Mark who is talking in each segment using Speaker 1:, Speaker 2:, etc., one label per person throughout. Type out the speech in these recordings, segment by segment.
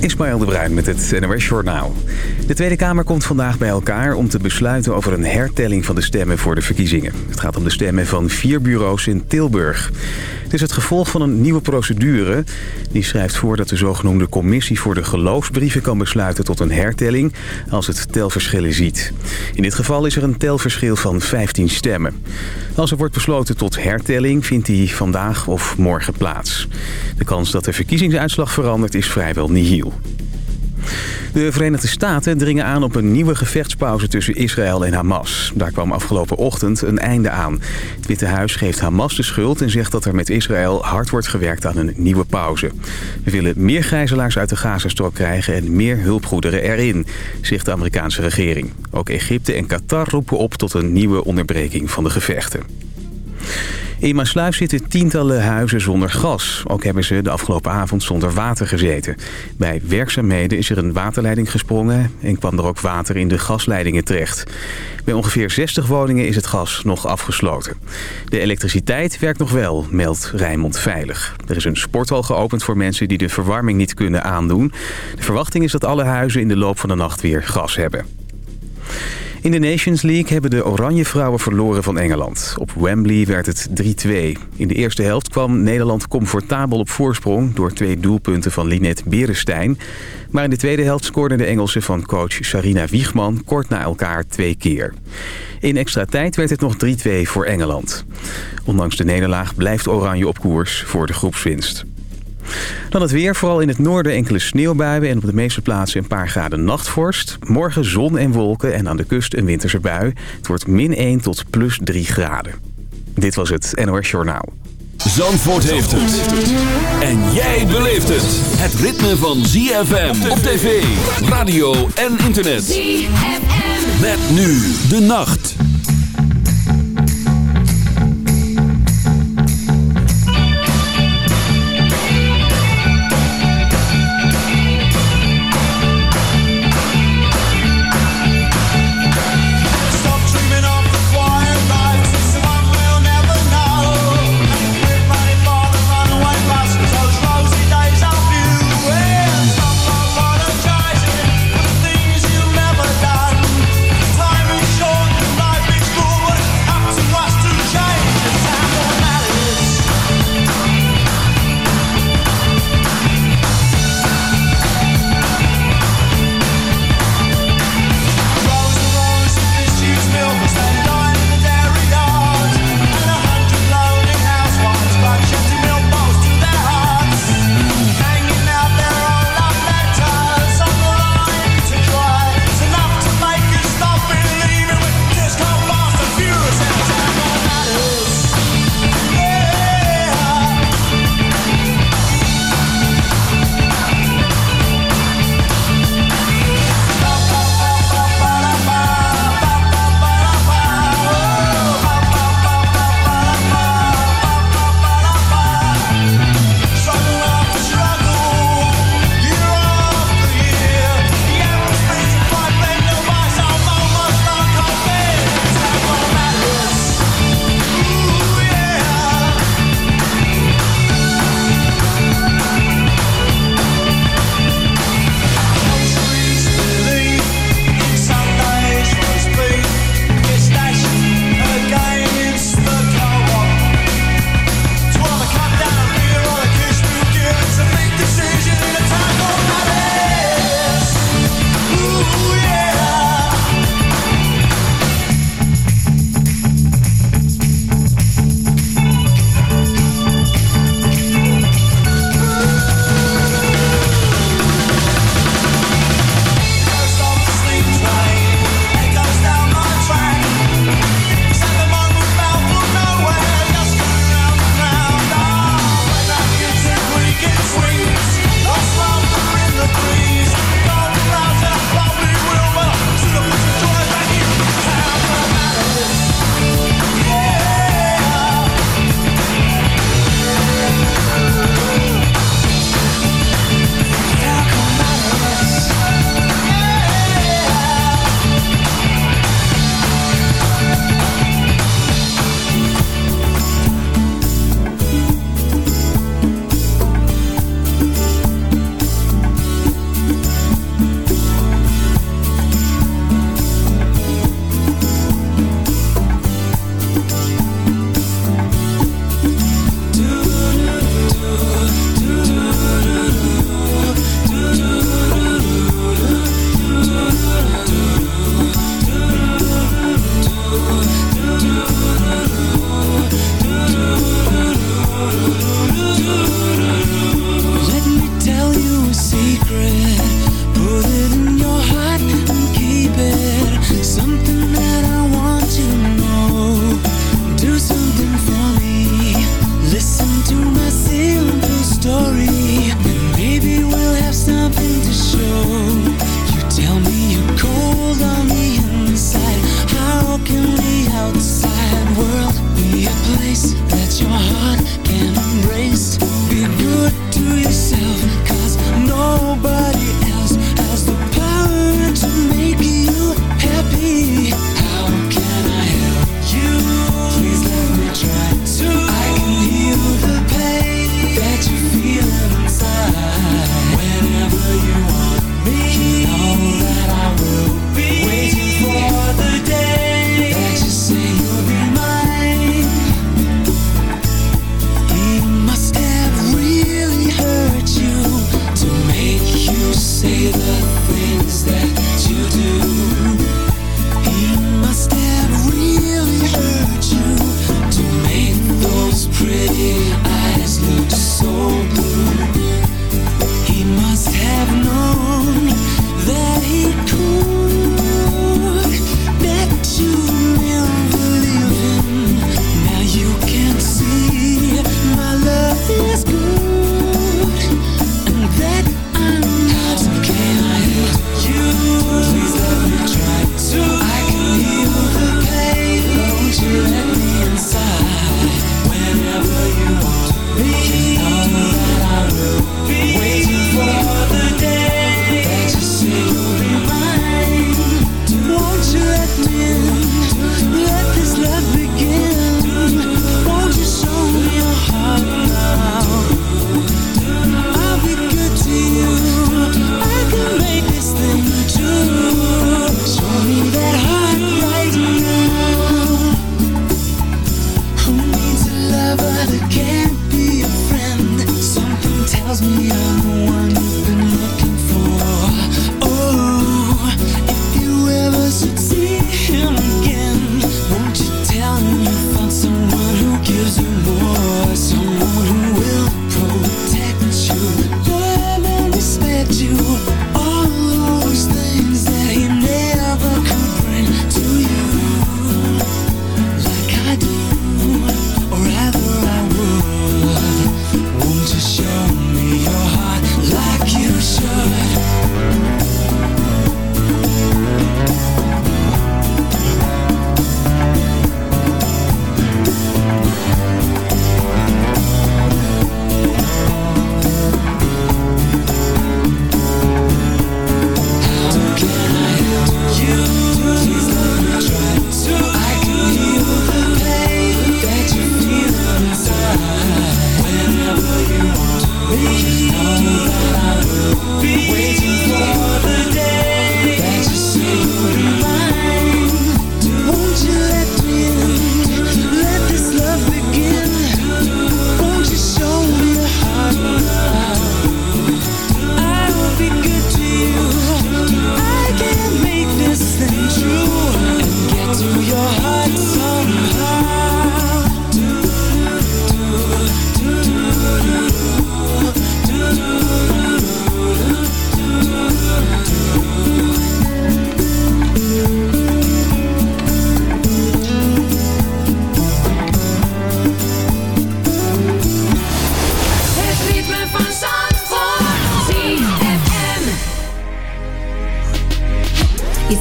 Speaker 1: Ismaël de Bruin met het NOS Journaal. De Tweede Kamer komt vandaag bij elkaar om te besluiten over een hertelling van de stemmen voor de verkiezingen. Het gaat om de stemmen van vier bureaus in Tilburg. Het is het gevolg van een nieuwe procedure. Die schrijft voor dat de zogenoemde commissie voor de geloofsbrieven kan besluiten tot een hertelling als het telverschillen ziet. In dit geval is er een telverschil van 15 stemmen. Als er wordt besloten tot hertelling vindt die vandaag of morgen plaats. De kans dat de verkiezingsuitslag verandert is vrijwel nihil. De Verenigde Staten dringen aan op een nieuwe gevechtspauze tussen Israël en Hamas. Daar kwam afgelopen ochtend een einde aan. Het Witte Huis geeft Hamas de schuld en zegt dat er met Israël hard wordt gewerkt aan een nieuwe pauze. We willen meer gijzelaars uit de Gazastrook krijgen en meer hulpgoederen erin, zegt de Amerikaanse regering. Ook Egypte en Qatar roepen op tot een nieuwe onderbreking van de gevechten. In Maasluis zitten tientallen huizen zonder gas. Ook hebben ze de afgelopen avond zonder water gezeten. Bij werkzaamheden is er een waterleiding gesprongen... en kwam er ook water in de gasleidingen terecht. Bij ongeveer 60 woningen is het gas nog afgesloten. De elektriciteit werkt nog wel, meldt Rijnmond Veilig. Er is een sporthal geopend voor mensen die de verwarming niet kunnen aandoen. De verwachting is dat alle huizen in de loop van de nacht weer gas hebben. In de Nations League hebben de Oranje Vrouwen verloren van Engeland. Op Wembley werd het 3-2. In de eerste helft kwam Nederland comfortabel op voorsprong... door twee doelpunten van Linette Berestein. Maar in de tweede helft scoorden de Engelsen van coach Sarina Wiegman... kort na elkaar twee keer. In extra tijd werd het nog 3-2 voor Engeland. Ondanks de nederlaag blijft Oranje op koers voor de groepswinst. Dan het weer, vooral in het noorden enkele sneeuwbuien... en op de meeste plaatsen een paar graden nachtvorst. Morgen zon en wolken en aan de kust een winterse bui. Het wordt min 1 tot plus 3 graden. Dit was het NOS Journaal.
Speaker 2: Zandvoort heeft het. En jij beleeft het. Het ritme van ZFM op tv, radio en internet. ZFM. Met nu de nacht.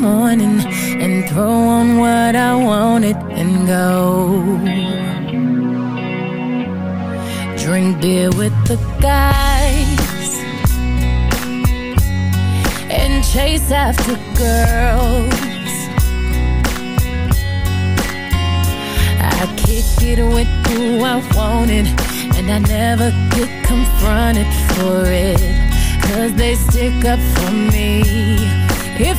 Speaker 3: morning and throw on what I wanted and
Speaker 4: go. Drink beer with the guys and chase after girls. I kick it with who I wanted and
Speaker 5: I never get confronted for it. Cause they stick up for me. If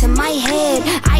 Speaker 5: To my head. I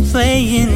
Speaker 6: playing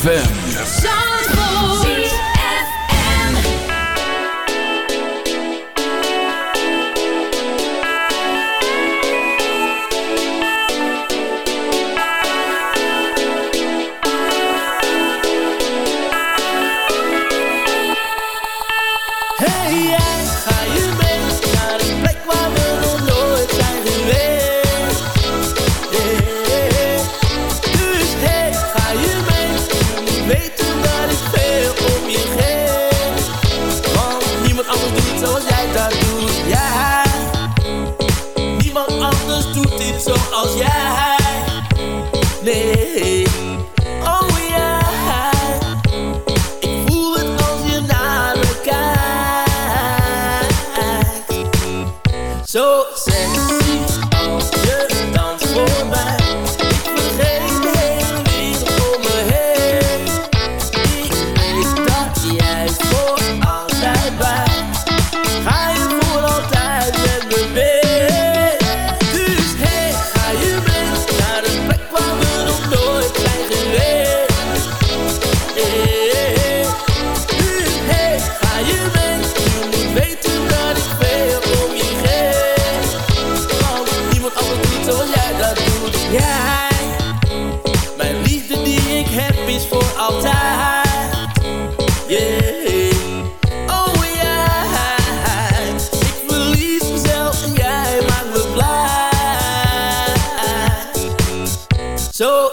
Speaker 2: ZFM.
Speaker 7: Zo